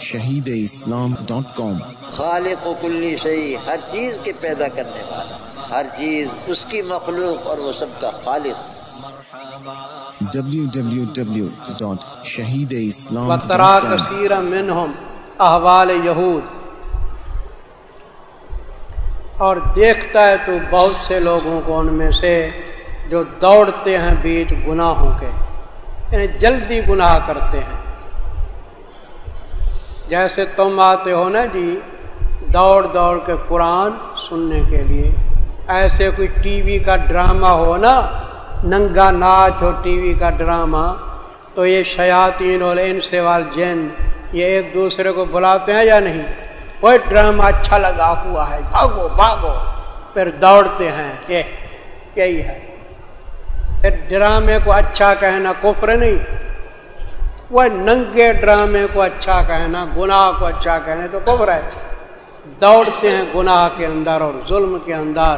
شہید اسلام ڈاٹ کام خالق و کلی شہی ہر چیز کے پیدا کرنے والا ہر چیز اس کی مخلوق اور وہ سب کا خالق۔ www.shahideislam.com کثیر منہم احوال یہود۔ اور دیکھتا ہے تو بہت سے لوگوں کو ان میں سے جو دوڑتے ہیں بیچ گناہوں کے یعنی جلدی گناہ کرتے ہیں۔ جیسے تم آتے ہو نا جی دوڑ دوڑ کے قرآن سننے کے لیے۔ ایسے کوئی ٹی وی کا ڈرامہ ہو نا، ننگا ناچ ہو ٹی وی کا ڈرامہ، تو یہ شیاطین اور ان سے وال جین یہ ایک دوسرے کو بلاتے ہیں یا نہیں؟ وہ ڈرامہ اچھا لگا ہوا ہے، بھاگو بھاگو۔ پھر دوڑتے ہیں، یہ، یہی ہے۔ پھر ڈرامے کو اچھا کہنا کفر نہیں۔ وہ ننگے ڈرامے کو اچھا کہنا، گناہ کو اچھا کہنا تو کفر ہے۔ دوڑتے ہیں گناہ کے اندر اور ظلم کے اندر،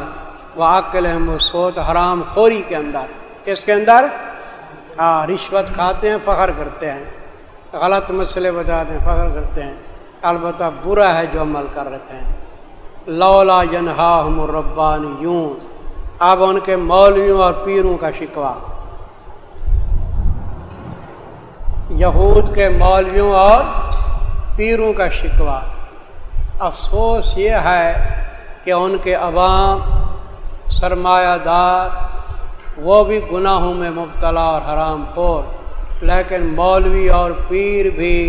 وہ عقل ہے سوچ حرام خوری کے اندر۔ کس کے اندر؟ ہاں رشوت کھاتے ہیں، فخر کرتے ہیں۔ غلط مسئلے بتاتے ہیں، فخر کرتے ہیں۔ البتہ برا ہے جو عمل کر رہے ہیں۔ لولا جنہا ربان یوں اب ان کے مولویوں اور پیروں کا شکوا یہود کے مولویوں اور پیروں کا شکوا افسوس یہ ہے کہ ان کے عوام، سرمایہ دار، وہ بھی گناہوں میں مبتلا اور حرام خور، لیکن مولوی اور پیر بھی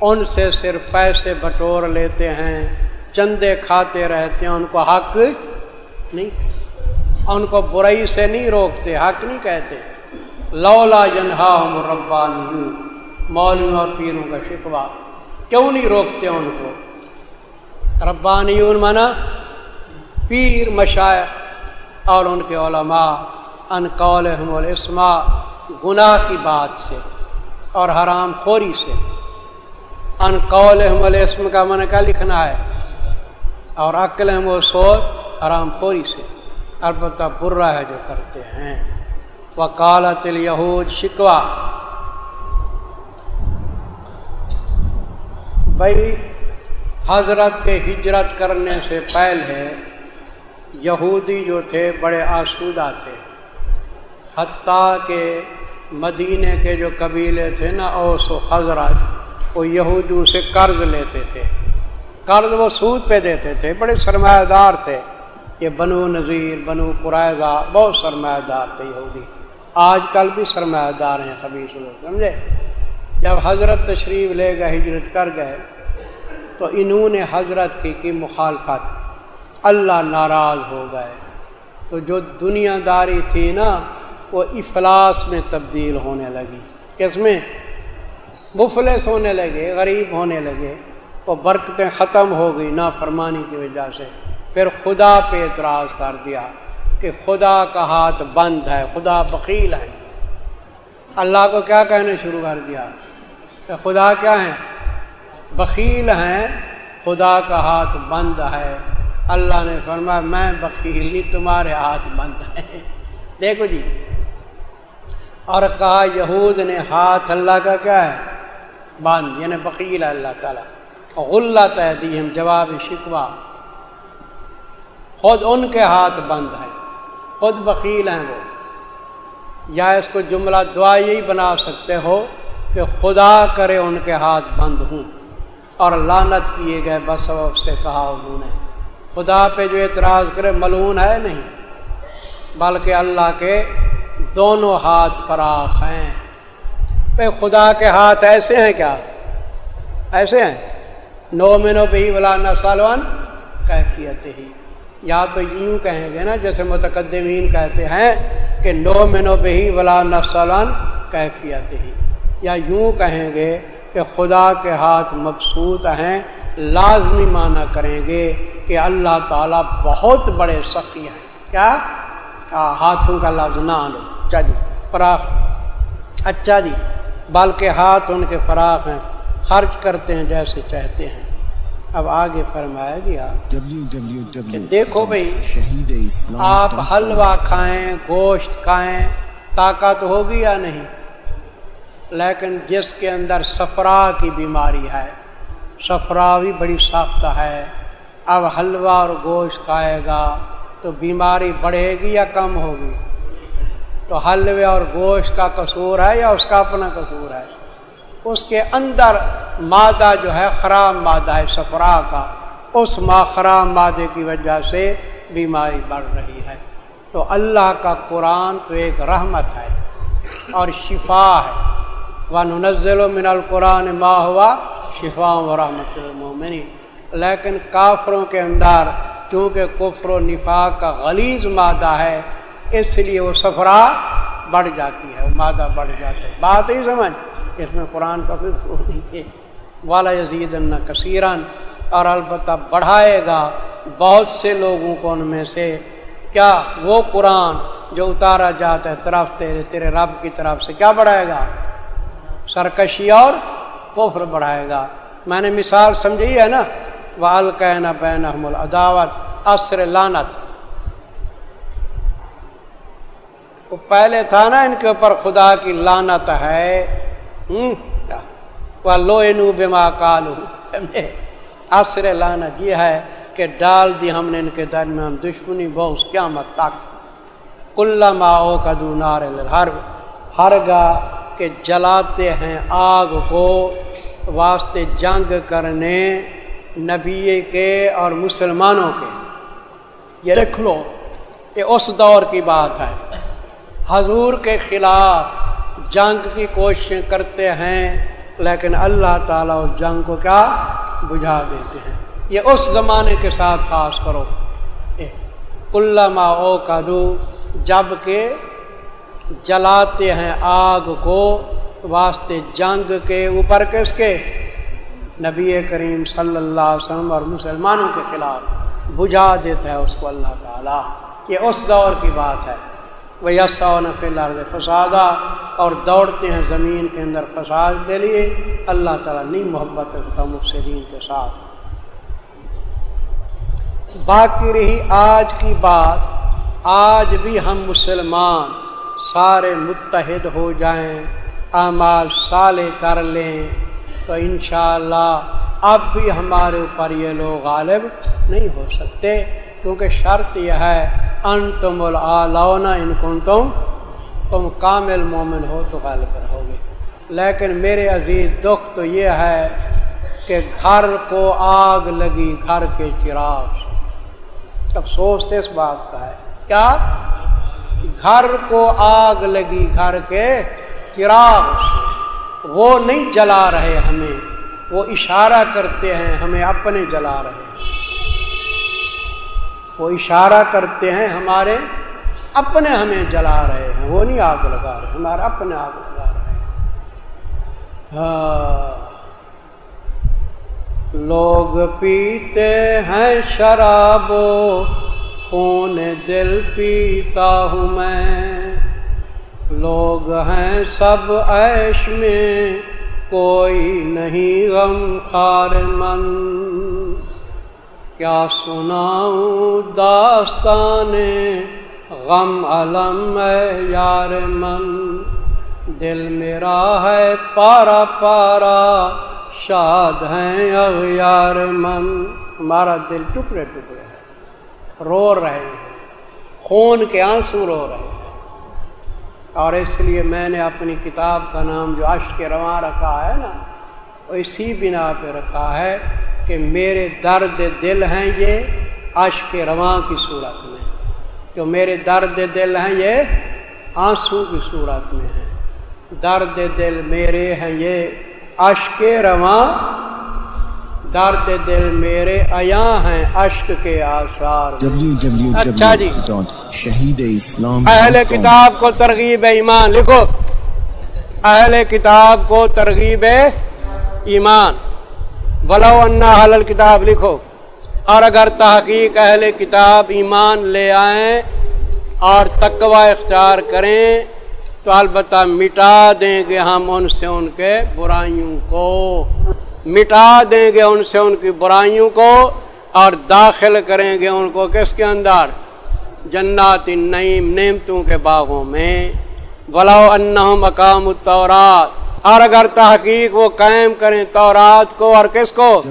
ان سے صرف پیسے بٹور لیتے ہیں، چندے کھاتے رہتے ہیں، ان کو حق نہیں ان کو برائی سے نہیں روکتے، حق نہیں کہتے۔ لولا جنہا مربان مولوی اور پیروں کا شکوا کیوں نہیں روکتے ان کو؟ ربانی مانا پیر مشائق اور ان کے علماء، ان قول الاسما گناہ کی بات سے اور حرام خوری سے۔ ان قول الاسم کا من کیا لکھنا ہے؟ اور عقل و سوچ حرام خوری سے۔ البتہ برا ہے جو کرتے ہیں۔ وہ کالت یہود بھائی، حضرت کے ہجرت کرنے سے پہلے یہودی جو تھے بڑے آسودہ تھے۔ حتیٰ کہ مدینے کے جو قبیلے تھے نا اوس و حضرت وہ یہودیوں سے قرض لیتے تھے۔ قرض وہ سود پہ دیتے تھے۔ بڑے سرمایہ دار تھے۔ یہ بنو نذیر، بنو قرائضہ بہت سرمایہ دار تھے یہودی۔ آج کل بھی سرمایہ دار ہیں کبھی لوگ سمجھے؟ جب حضرت تشریف لے گئے، ہجرت کر گئے، تو انہوں نے حضرت کی کی مخالفت، اللہ ناراض ہو گئے۔ تو جو دنیا داری تھی نا، وہ افلاس میں تبدیل ہونے لگی۔ کس میں؟ مفلس ہونے لگے، غریب ہونے لگے۔ وہ برکتیں ختم ہو گئی نا فرمانی کی وجہ سے۔ پھر خدا پہ اعتراض کر دیا کہ خدا کا ہاتھ بند ہے، خدا بخیل ہے۔ اللہ کو کیا کہنے شروع کر دیا؟ کہ خدا کیا ہے بخیل ہیں۔ خدا کا ہاتھ بند ہے۔ اللہ نے فرمایا، میں بخیل نہیں، تمہارے ہاتھ بند ہے دیکھو جی۔ اور کہا، یہود نے ہاتھ اللہ کا کیا ہے؟ بند یعنی بخیل ہے اللہ تعالیٰ۔ غلہ تحدی ہم جواب شکوا خود ان کے ہاتھ بند ہے خود بخیل ہیں وہ۔ یا اس کو جملہ دعا یہی بنا سکتے ہو کہ خدا کرے ان کے ہاتھ بند ہوں اور لانت کیے گئے بس اس سے کہا انہوں نے، خدا پہ جو اعتراض کرے ملون ہے نہیں، بلکہ اللہ کے دونوں ہاتھ فراخ ہیں۔ پہ خدا کے ہاتھ ایسے ہیں کیا؟ ایسے ہیں۔ نو منو بھی ولانا سالوان کیفیت ہی یا تو یوں کہیں گے نا، جیسے متقدمین کہتے ہیں کہ نو منو بہی ولا نسلان کیفیت ہی یا یوں کہیں گے کہ خدا کے ہاتھ مبسوط ہیں لازمی معنی کریں گے کہ اللہ تعالیٰ بہت بڑے سخی ہیں۔ کیا؟ ہاتھوں کا لفظ نہ لو اچھا جی فراخ۔ اچھا جی بلکہ ہاتھ ان کے فراخ ہیں۔ خرچ کرتے ہیں جیسے چاہتے ہیں۔ اب آگے فرمایا گیا دیکھو بھائی آپ حلوہ کھائیں گوشت کھائیں طاقت ہوگی یا نہیں؟ لیکن جس کے اندر سفرا کی بیماری ہے سفراوی بڑی ساختہ ہے۔ اب حلوہ اور گوشت کھائے گا تو بیماری بڑھے گی یا کم ہوگی؟ تو حلوے اور گوشت کا قصور ہے یا اس کا اپنا قصور ہے؟ اس کے اندر مادہ جو ہے، خراب مادہ ہے سفرا کا۔ اس ما خراب مادے کی وجہ سے بیماری بڑھ رہی ہے۔ تو اللہ کا قرآن تو ایک رحمت ہے اور شفا ہے۔ و من القرآن ما ہوا شفا و رحمت المومنی لیکن کافروں کے اندر چونکہ کفر و نفاق کا غلیظ مادہ ہے، اس لیے وہ سفرا بڑھ جاتی ہے، وہ مادہ بڑھ جاتا ہے۔ بات ہی سمجھ، اس میں قرآن کا کوئی نہیں ہے۔ والا یزید اللہ کثیرن اور البتہ بڑھائے گا بہت سے لوگوں کو ان میں سے۔ کیا وہ قرآن جو اتارا جاتا ہے طرف تیرے تیرے رب کی طرف سے کیا بڑھائے گا؟ سرکشی اور کفر بڑھائے گا۔ میں نے مثال سمجھی ہے نا والکین بین احمد عداوت عصر لانت وہ پہلے تھا نا ان کے اوپر خدا کی لانت ہے۔ وہ لو نو بما کالو سمجھے عصر لانت یہ ہے کہ ڈال دی ہم نے ان کے درمیان دشمنی بہت، قیامت تک۔ کل ماؤ کا دونار ہر ہر گا کہ جلاتے ہیں آگ کو واسطے جنگ کرنے نبی کے اور مسلمانوں کے۔ یہ لکھ لو، یہ اس دور کی بات ہے۔ حضور کے خلاف جنگ کی کوششیں کرتے ہیں، لیکن اللہ تعالیٰ اس جنگ کو کیا بجھا دیتے ہیں۔ یہ اس زمانے کے ساتھ خاص کرو۔ او کدو جبکہ جلاتے ہیں آگ کو واسطے جنگ کے اوپر کس کے۔ نبی کریم صلی اللہ علیہ وسلم اور مسلمانوں کے خلاف بجھا دیتا ہے اس کو اللہ تعالیٰ۔ یہ اس دور کی بات ہے۔ وہ یسا نفل فسادہ اور دوڑتے ہیں زمین کے اندر فساد کے لیے۔ اللہ تعالیٰ نہیں محبت رکھتا مفسرین کے ساتھ۔ باقی رہی آج کی بات۔ آج بھی ہم مسلمان سارے متحد ہو جائیں، اعمال سالے کر لیں۔ تو انشاءاللہ اب بھی ہمارے اوپر یہ لوگ غالب نہیں ہو سکتے، کیونکہ شرط یہ ہے ان تم ان کن تم تم کامل مومن ہو تو غالب رہو گے۔ لیکن میرے عزیز، دکھ تو یہ ہے کہ گھر کو آگ لگی، گھر کے چراغ افسوس اس بات کا ہے۔ کیا؟ گھر کو آگ لگی، گھر کے چراغ سے۔ وہ نہیں جلا رہے ہمیں، وہ اشارہ کرتے ہیں، ہمیں اپنے جلا رہے ہیں۔ وہ اشارہ کرتے ہیں، ہمارے اپنے ہمیں جلا رہے ہیں۔ وہ نہیں آگ لگا رہے ہمارے اپنے آگ لگا رہے ہیں۔ ہاں۔ لوگ پیتے ہیں شراب خون دل پیتا ہوں میں۔ لوگ ہیں سب عیش میں، کوئی نہیں غم خار من۔ کیا سناؤں داستان غم علم ہے یار من۔ دل میرا ہے پارا پارا، شاد ہیں اغیار من۔ ہمارا دل ٹکڑے ٹکڑے۔ رو رہے ہیں۔ خون کے آنسو رو رہے ہیں۔ اور اس لیے میں نے اپنی کتاب کا نام جو عشق رواں رکھا ہے نا، وہ اسی بنا پہ رکھا ہے کہ میرے درد دل ہیں یہ عشق رواں کی صورت میں۔ جو میرے درد دل ہیں یہ آنسو کی صورت میں ہیں۔ درد دل میرے ہیں یہ عشق رواں درد دل میرے ایا ہیں اشک کے آثار۔ اچھا جی۔ شہید اسلام اہل کتاب کو ترغیب ایمان لکھو۔ اہل کتاب کو ترغیب ایمان۔ بلو انا حل کتاب لکھو۔ اور اگر تحقیق اہل کتاب ایمان لے آئیں اور تقوی اختیار کریں تو البتہ مٹا دیں گے ہم ان سے ان کے برائیوں کو۔ مٹا دیں گے ان سے ان کی برائیوں کو اور داخل کریں گے ان کو کس کے اندر؟ جنات نعیم نعمتوں کے باغوں میں۔ بلاؤ ان مقام التورات اور اگر تحقیق وہ قائم کریں تورات کو اور کس کو؟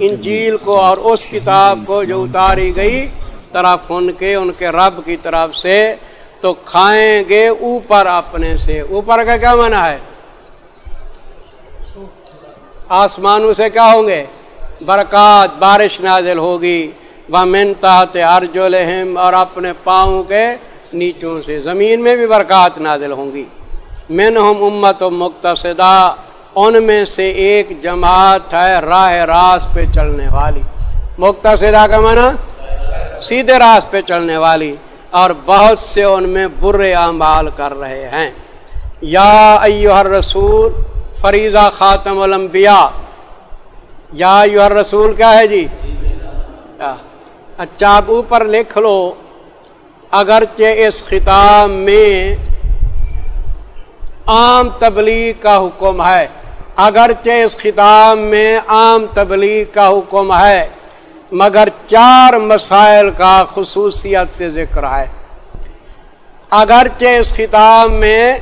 انجیل کو اور اس کتاب کو جو اتاری گئی طرف ان کے ان کے رب کی طرف سے تو کھائیں گے اوپر اپنے سے۔ اوپر کا کیا مانا ہے؟ آسمانوں سے کیا ہوں گے؟ برکات، بارش نازل ہوگی۔ وہ منتا ارجو لہم اور اپنے پاؤں کے نیچوں سے زمین میں بھی برکات نازل ہوں گی۔ من ہم امت و مقتصدہ، ان میں سے ایک جماعت ہے راہ راست پہ چلنے والی۔ مقتصدہ کا معنی؟ سیدھے راست پہ چلنے والی۔ اور بہت سے ان میں برے اعمال کر رہے ہیں۔ یا ایوہ الرسول فریضہ خاتم الانبیاء۔ یا ایوہ الرسول کیا ہے جی؟ اچھا آپ اوپر لکھ لو۔ اگرچہ اس خطاب میں عام تبلیغ کا حکم ہے، اگرچہ اس خطاب میں عام تبلیغ کا حکم ہے، مگر چار مسائل کا خصوصیت سے ذکر ہے۔ اگرچہ اس خطاب میں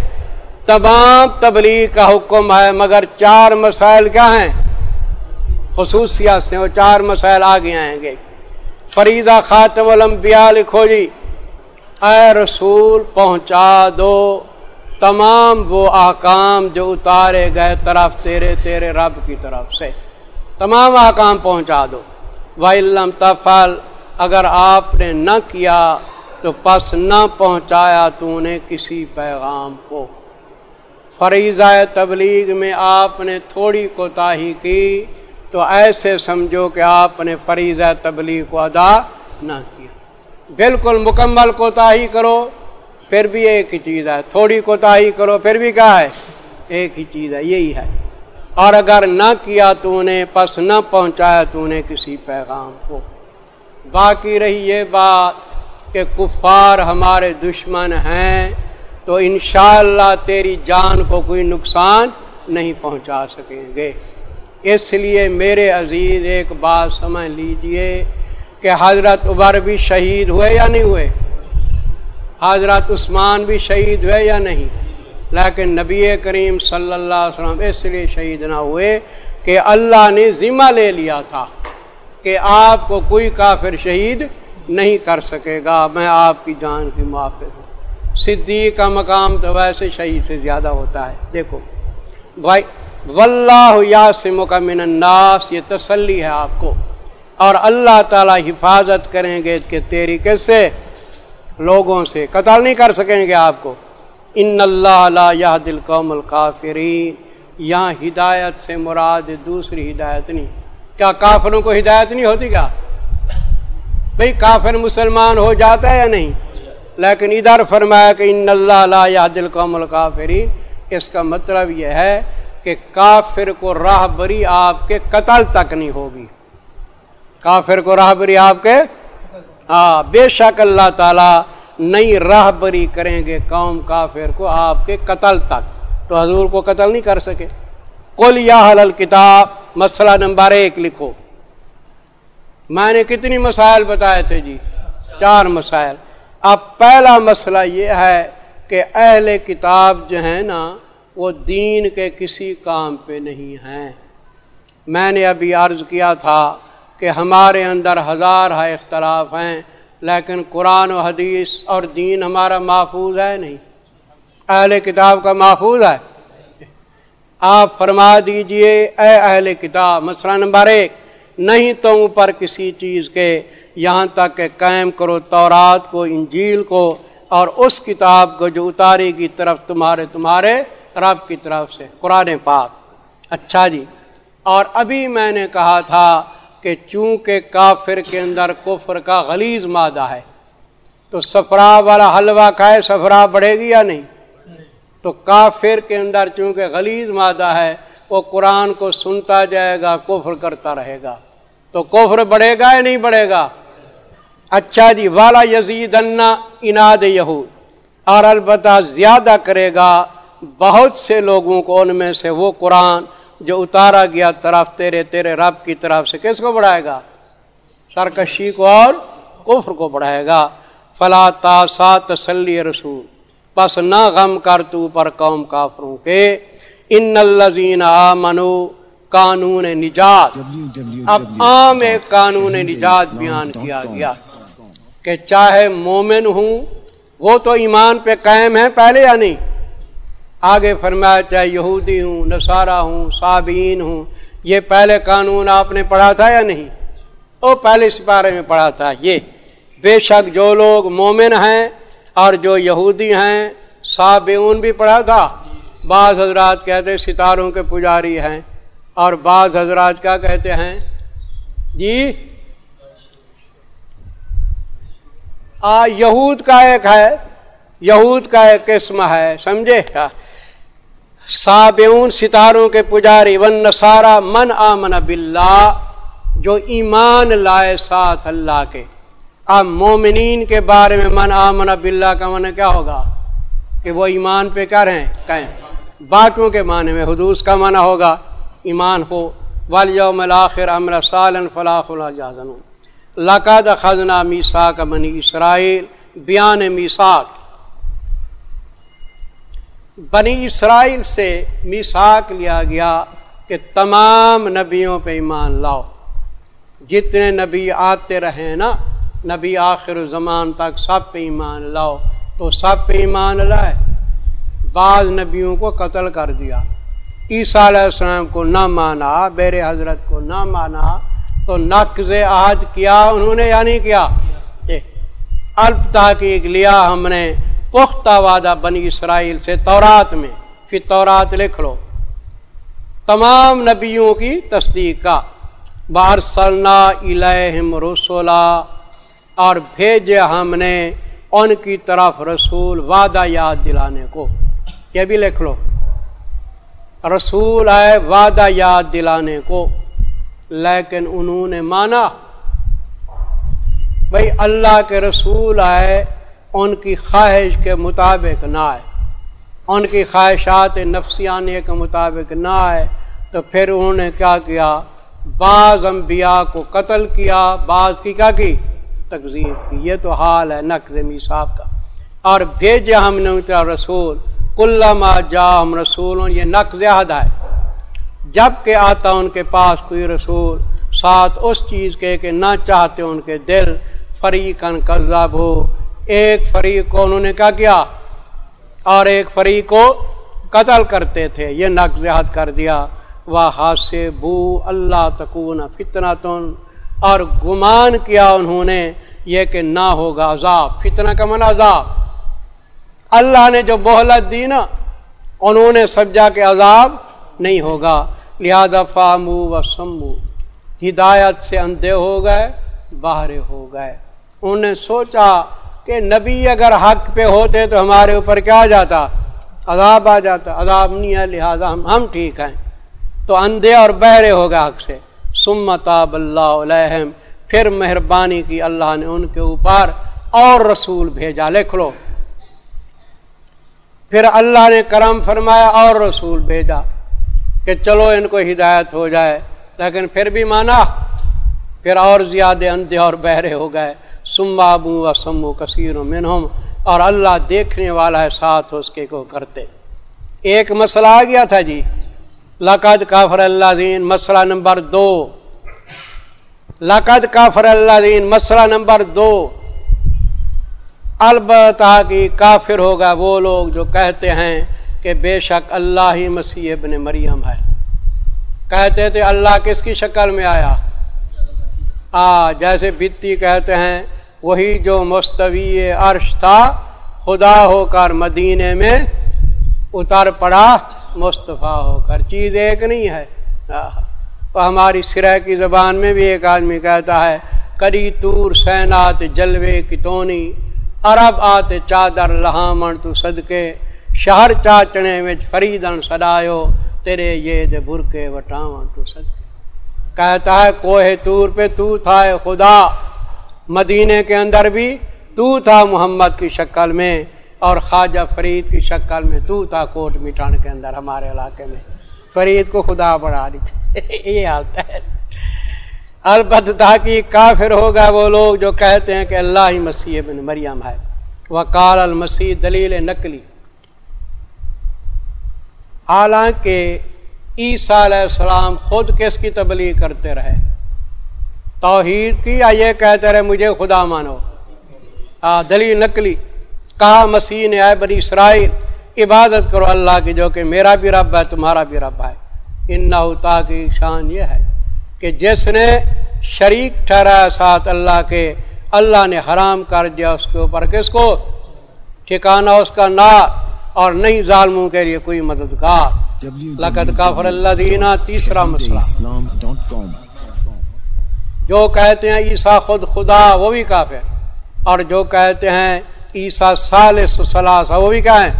تمام تبلیغ کا حکم ہے، مگر چار مسائل کیا ہیں؟ خصوصیت سے وہ چار مسائل آگے آئیں گے۔ فریضہ خاتم الانبیاء لکھو جی۔ اے رسول، پہنچا دو۔ تمام وہ احکام جو اتارے گئے طرف تیرے تیرے رب کی طرف سے۔ تمام احکام پہنچا دو۔ وَإِلَّمْ تفل اگر آپ نے نہ کیا تو پس نہ پہنچایا تو نے کسی پیغام کو۔ فریضہ تبلیغ میں آپ نے تھوڑی کوتاہی کی تو ایسے سمجھو کہ آپ نے فریضہ تبلیغ کو ادا نہ کیا۔ بالکل مکمل کوتا ہی کرو، پھر بھی ایک ہی چیز ہے۔ تھوڑی کوتا ہی کرو، پھر بھی کیا ہے؟ ایک ہی چیز ہے، یہی ہے۔ اور اگر نہ کیا تو نے پس نہ پہنچایا تو نے کسی پیغام کو۔ باقی رہی یہ بات کہ کفار ہمارے دشمن ہیں۔ تو انشاءاللہ تیری جان کو کوئی نقصان نہیں پہنچا سکیں گے۔ اس لیے میرے عزیز، ایک بات سمجھ لیجیے کہ حضرت عمر بھی شہید ہوئے یا نہیں ہوئے؟ حضرت عثمان بھی شہید ہوئے یا نہیں؟ لیکن نبی کریم صلی اللہ علیہ وسلم اس لیے شہید نہ ہوئے کہ اللہ نے ذمہ لے لیا تھا کہ آپ کو کوئی کافر شہید نہیں کر سکے گا۔ میں آپ کی جان کی معافی ہوں صدیق کا مقام تو ویسے شہید سے زیادہ ہوتا ہے۔ دیکھو۔ بھائی، واللہ کا من الناس، یہ تسلی ہے آپ کو۔ اور اللہ تعالی حفاظت کریں گے کہ تیری کیسے لوگوں سے قتل نہیں کر سکیں گے آپ کو۔ ان اللہ یا دل قوم القافرین یہاں ہدایت سے مراد دوسری ہدایت نہیں۔ کیا کافروں کو ہدایت نہیں ہوتی کیا؟ بھئی کافر مسلمان ہو جاتا ہے یا نہیں؟ لیکن ادھر فرمایا کہ ان اللہ یا دل قوم القافرین اس کا مطلب یہ ہے کہ کافر کو راہ بری آپ کے قتل تک نہیں ہوگی۔ کافر کو راہ بری آپ کے ہاں بے شک اللہ تعالی نئی راہ بری کریں گے قوم کافر کو آپ کے قتل تک۔ تو حضور کو قتل نہیں کر سکے۔ کل یا حلل کتاب مسئلہ نمبر ایک لکھو۔ میں نے کتنی مسائل بتائے تھے جی؟ چار مسائل۔ اب پہلا مسئلہ یہ ہے کہ اہل کتاب جو ہے نا، وہ دین کے کسی کام پہ نہیں ہیں۔ میں نے ابھی عرض کیا تھا کہ ہمارے اندر ہزار ہے اختلاف ہیں، لیکن قرآن و حدیث اور دین ہمارا محفوظ ہے نہیں؟ اہل کتاب کا محفوظ ہے؟ آپ فرما دیجیے، اے اہل کتاب، مسئلہ نمبر ایک، نہیں تو اوپر کسی چیز کے یہاں تک کہ قائم کرو تورات کو، انجیل کو اور اس کتاب کو جو اتاری کی طرف تمہارے تمہارے رب کی طرف سے، قرآن پاک۔ اچھا جی۔ اور ابھی میں نے کہا تھا کہ چونکہ کافر کے اندر کفر کا غلیظ مادہ ہے، تو سفرا والا حلوہ کھائے سفرا بڑھے گی یا نہیں؟ تو کافر کے اندر چونکہ غلیظ مادہ ہے، وہ قرآن کو سنتا جائے گا، کفر کرتا رہے گا۔ تو کفر بڑھے گا یا نہیں بڑھے گا؟ اچھا جی والا یزید اناد یہود۔ اور البتہ زیادہ کرے گا بہت سے لوگوں کو، ان میں سے وہ قرآن جو اتارا گیا طرف تیرے تیرے رب کی طرف سے، کس کو بڑھائے گا؟ سرکشی کو اور کفر کو بڑھائے گا۔ فلا تاسا تسلی رسول۔ بس نہ غم کر تو پر قوم کافروں کے۔ ان الزین منو قانون نجات۔ اب عام ایک قانون نجات بیان کیا گیا۔ کہ چاہے مومن ہوں، وہ تو ایمان پہ قائم ہے پہلے یا نہیں؟ آگے فرمایا، چاہے یہودی ہوں، نصارہ ہوں صابین ہوں، یہ پہلے قانون آپ نے پڑھا تھا یا نہیں؟ وہ پہلے اس بارے میں پڑھا تھا۔ یہ بے شک جو لوگ مومن ہیں اور جو یہودی ہیں صابعون بھی پڑھا تھا۔ بعض حضرات کہتے ستاروں کے پجاری ہیں اور بعض حضرات کیا کہتے ہیں؟ جی؟ آ، یہود کا ایک ہے، یہود کا ایک قسم ہے، سمجھے؟ کیا سابعون ستاروں کے پجاری ون نسارا من آمن باللہ، جو ایمان لائے ساتھ اللہ کے۔ اب مومنین کے بارے میں من آمن باللہ کا من کیا ہوگا؟ کہ وہ ایمان پہ کر ہیں کہیں باقیوں کے معنی میں حدوث کا معنی ہوگا، ایمان ہو والیوم الاخر امر سالن فلاح اللہ لقد خزنا میساک بنی اسرائیل بیان میساک بنی اسرائیل سے میساک لیا گیا کہ تمام نبیوں پہ ایمان لاؤ۔ جتنے نبی آتے رہے نا، نبی آخر زمان تک سب پہ ایمان لاؤ، تو سب پہ ایمان لائے۔ بعض نبیوں کو قتل کر دیا۔ عیسیٰ علیہ السلام کو نہ مانا، بیر حضرت کو نہ مانا تو نقض عہد کیا، انہوں نے یا نہیں کیا؟ جی۔ الپ تحقیق لیا ہم نے، پختہ وعدہ بنی اسرائیل سے تورات میں۔ پھر تورات لکھ لو۔ تمام نبیوں کی تصدیق کا۔ بارسلنا الہم رسولا۔ اور بھیجے ہم نے ان کی طرف رسول وعدہ یاد دلانے کو۔ یہ بھی لکھ لو۔ رسول آئے وعدہ یاد دلانے کو۔ لیکن انہوں نے مانا بھائی اللہ کے رسول آئے، ان کی خواہش کے مطابق نہ آئے۔ ان کی خواہشات نفسیانے کے مطابق نہ آئے۔ تو پھر انہوں نے کیا کیا؟ بعض انبیاء کو قتل کیا۔ بعض کی کیا کی؟ تقزیب کی۔ یہ تو حال ہے نقد صاحب کا۔ اور بھیجے ہم نے رسول، کلما جا ہم رسول یہ نقض عہد ہے۔ جبکہ آتا ان کے پاس کوئی رسول، ساتھ اس چیز کے کہ نہ چاہتے ان کے دل فریقن قذاب ہو۔ ایک فریق کو انہوں نے کیا کیا؟ اور ایک فریق کو قتل کرتے تھے، یہ نقض کر دیا۔ وہ ہاتھ بو اللہ تکون فتنا تن اور گمان کیا انہوں نے یہ کہ نہ ہوگا عذاب، فتنہ کا من عذاب۔ اللہ نے جو بہلت دی نا، انہوں نے سمجھا کہ عذاب نہیں ہوگا۔ لہذا فامو و سمو، ہدایت سے اندھے ہو گئے باہر ہو گئے۔ انہوں نے سوچا کہ نبی اگر حق پہ ہوتے تو ہمارے اوپر کیا آ جاتا؟ عذاب آ جاتا۔ عذاب نہیں ہے، لہٰذا ہم ہم ٹھیک ہیں۔ تو اندھے اور بہرے ہو گئے حق سے۔ سمتاب اللہ علیہم۔ پھر مہربانی کی اللہ نے ان کے اوپر اور رسول بھیجا۔ لکھ لو۔ پھر اللہ نے کرم فرمایا اور رسول بھیجا۔ کہ چلو ان کو ہدایت ہو جائے۔ لیکن پھر بھی مانا، پھر اور زیادہ اندھے اور بہرے ہو گئے۔ سمبابو و سمو کثیر منہم۔ اور اللہ دیکھنے والا ہے، ساتھ اس کے کو کرتے۔ ایک مسئلہ آ گیا تھا جی۔ لقد کافر اللہ دین مسئلہ نمبر دو۔ لقد کافر اللہ دین مسئلہ نمبر دو۔ البتہ کی کافر ہوگا وہ لوگ جو کہتے ہیں کہ بے شک اللہ ہی مسیح ابن مریم ہے۔ کہتے تھے اللہ کس کی شکل میں آیا؟ آ، جیسے بتی کہتے ہیں، وہی جو مستوی عرش تھا، خدا ہو کر مدینے میں اتر پڑا، مصطفیٰ ہو کر۔ چیز ایک نہیں ہے۔ ہماری سرح کی زبان میں بھی ایک آدمی کہتا ہے، کری تور سینات جلوے کتونی عرب آت چادر لہامن تو صدقے۔ شہر چاچنے میں فریدن سدایو تیرے یہ دے برکے وٹاون تو صدقے۔ کہتا ہے، کوہ تور پہ تو تھا خدا۔ مدینے کے اندر بھی تو تھا محمد کی شکل میں، اور خواجہ فرید کی شکل میں تو تھا کوٹ مٹان کے اندر ہمارے علاقے میں۔ فرید کو خدا بڑھا دی۔ یہ حالت ہے۔ البت کی کافر ہوگا وہ لوگ جو کہتے ہیں کہ اللہ ہی مسیح بن مریم ہے۔ وہ کال المسیح دلیل نقلی۔ حالانکہ عیسیٰ علیہ السلام خود کس کی تبلیغ کرتے رہے؟ توحید کی؟ یا یہ کہتے رہے مجھے خدا مانو۔ دلی نکلی کہا، مسیح نے آئے بنی اسرائیل، عبادت کرو اللہ کی، جو کہ میرا بھی رب ہے، تمہارا بھی رب ہے۔ ان نہ کی شان یہ ہے کہ جس نے شریک ٹھہرایا ساتھ اللہ کے، اللہ نے حرام کر دیا اس کے اوپر کس کو؟ ٹھکانا اس کا نا اور نہیں ظالموں کے لیے کوئی مددگار۔ لقد کافر اللہ دینا تیسرا مسئلہ۔ جو کہتے ہیں عیسیٰ خود خدا وہ بھی کافر۔ اور جو کہتے ہیں عیسیٰ سالس سلاسا وہ بھی کیا ہیں؟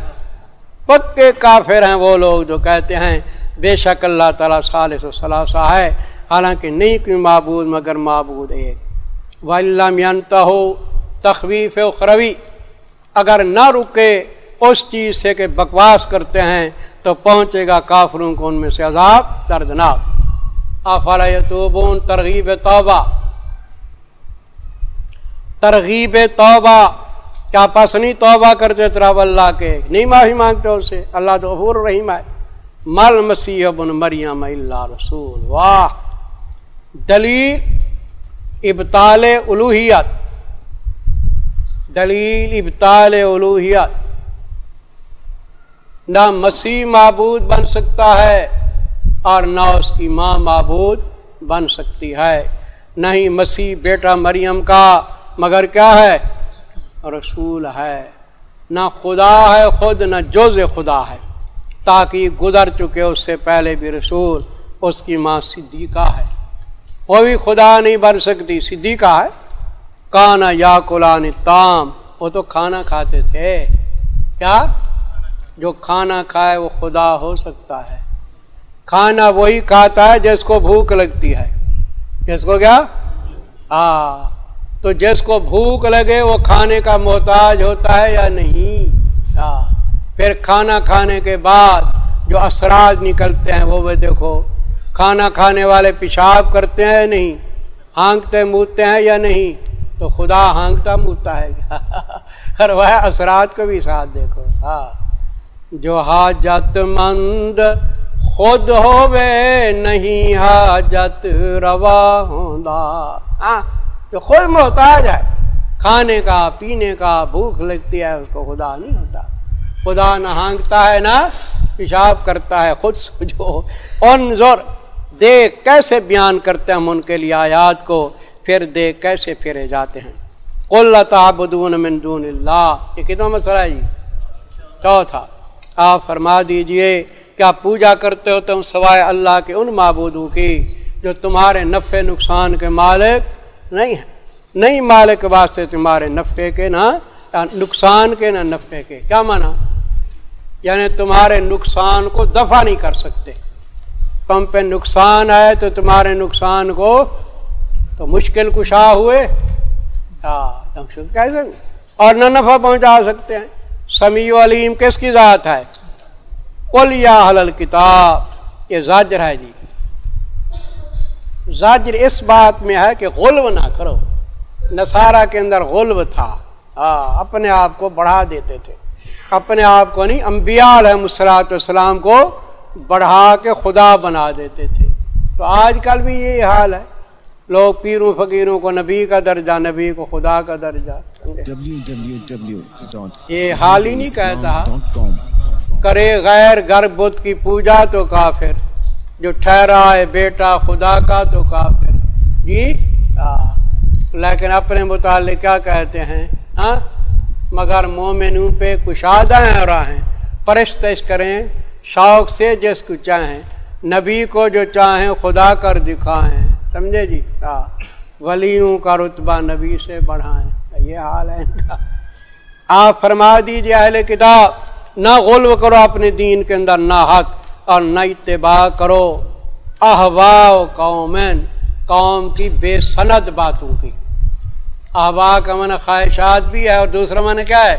پکے کافر ہیں وہ لوگ جو کہتے ہیں بے شک اللہ تعالیٰ سالس سلاسا ہے۔ حالانکہ نہیں کوئی معبود مگر معبود ایک۔ ولامتا ہو تخویف و خروی اگر نہ رکے اس چیز سے کہ بکواس کرتے ہیں تو پہنچے گا کافروں کو ان میں سے عذاب دردناک۔ آفال تو ترغیب توبہ۔ ترغیب توبہ۔ کیا پس نہیں توبہ کرتے تراب اللہ کے؟ نہیں معافی مانگتے اس سے اللہ تو غفور رحیم ہے۔ مل مسیح بن مریم اللہ رسول۔ واہ۔ دلیل ابتال الوحیت دلیل ابتال الوحیت نہ مسیح معبود بن سکتا ہے اور نہ اس کی ماں معبود بن سکتی ہے۔ نہ ہی مسیح بیٹا مریم کا مگر کیا ہے؟ رسول ہے۔ نہ خدا ہے خود، نہ جوز خدا ہے۔ تاکہ گزر چکے اس سے پہلے بھی رسول اس کی ماں صدیقہ ہے۔ وہ بھی خدا نہیں بن سکتی۔ صدیقہ ہے۔ کانا یا کلان تام وہ تو کھانا کھاتے تھے۔ کیا؟ جو کھانا کھائے وہ خدا ہو سکتا ہے۔ کھانا وہی کھاتا ہے جس کو بھوک لگتی ہے۔ جس کو کیا؟ ہاں تو جس کو بھوک لگے وہ کھانے کا محتاج ہوتا ہے یا نہیں؟ پھر کھانا کھانے کے بعد جو اثرات نکلتے ہیں وہ بھی دیکھو۔ کھانا کھانے والے پیشاب کرتے ہیں یا نہیں؟ ہانگتے موتے ہیں یا نہیں؟ تو خدا ہانگتا موتا ہے۔ ہر وہ اثرات کو بھی ساتھ دیکھو۔ ہاں جو حاجت مند خود ہوے نہیں حاجت روا ہوں ہاں، جو خود محتاج ہے۔ کھانے کا، پینے کا، بھوک لگتی ہے، اس کو خدا نہیں ہوتا۔ خدا نہ ہانگتا ہے، نہ پیشاب کرتا ہے۔ خود سوچو۔ انظر دیکھ کیسے بیان کرتے ہیں ہم ان کے لیے آیات کو، پھر دیکھ کیسے پھرے جاتے ہیں۔ تعبدون من دون اللہ۔ یہ کتنا مسئلہ ہے جی؟ چوتھا۔ آپ فرما دیجیے کیا پوجا کرتے ہو تم سوائے اللہ کے ان معبودوں کی جو تمہارے نفع نقصان کے مالک نہیں ہے نہیں مالک واسطے تمہارے نفے کے نہ، نقصان کے نہ نفے کے۔ کیا مانا؟ یعنی تمہارے نقصان کو دفع نہیں کر سکتے۔ تم پہ نقصان آئے تو تمہارے نقصان کو تو مشکل کشا ہوئے۔ ہاں، کیسے اور نہ نفع پہنچا سکتے ہیں۔ سمیع علیم، کس کی ذات ہے؟ کل یا حلل کتاب یہ زاجر ہے جی۔ زاجر اس بات میں ہے کہ غلو نہ کرو۔ نصارہ کے اندر غلو تھا۔ ہاں، اپنے آپ کو بڑھا دیتے تھے۔ اپنے آپ کو نہیں، انبیاء علیہ مسلاط والسلام کو بڑھا کے خدا بنا دیتے تھے۔ تو آج کل بھی یہی حال ہے۔ لوگ پیروں فقیروں کو نبی کا درجہ نبی کو خدا کا درجہ۔ یہ حال ہی نہیں کہتا۔ کرے غیر گر بدھ کی پوجا تو کافر جو ٹھہرا ہے بیٹا خدا کا تو کافر۔ جی؟ لیکن اپنے متعلق کیا کہتے ہیں؟ ہاں مگر مومنوں پہ کشادہ ہیں راہیں پرستش کریں شوق سے جس کو چاہیں نبی کو جو چاہیں خدا کر دکھائیں۔ سمجھے جی؟ ہاں ولیوں کا رتبہ نبی سے بڑھائیں۔ یہ حال ہے۔ آپ فرما دیجیے اہل کتاب، نہ غلو کرو اپنے دین کے اندر، نہ حق اور نہ اتباع کرو۔ احوا قومن قوم کی بے سند باتوں کی۔ احوا کا من خواہشات بھی ہے اور دوسرا من کیا ہے؟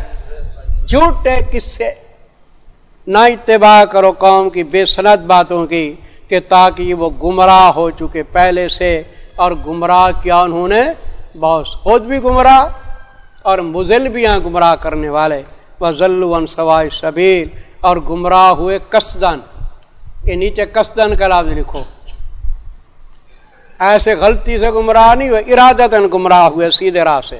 جھوٹے کس سے نہ اتباع کرو قوم کی بے سند باتوں کی۔ کہ تاکہ وہ گمراہ ہو چکے پہلے سے اور گمراہ کیا انہوں نے؟ بہت خود بھی گمراہ اور مزل بھی ہیں گمراہ کرنے والے۔ وہ ذلو سوائے شبیر اور گمراہ ہوئے کسدن یہ نیچے کستن کا لفظ لکھو۔ ایسے غلطی سے گمراہ نہیں ہوئے ارادتن گمراہ ہوئے، سیدھے راہ سے۔